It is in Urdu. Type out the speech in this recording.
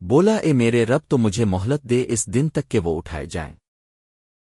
بولا، اے میرے رب، تو مجھے مہلت دے، اس دن تک کہ وہ اٹھائے جائیں۔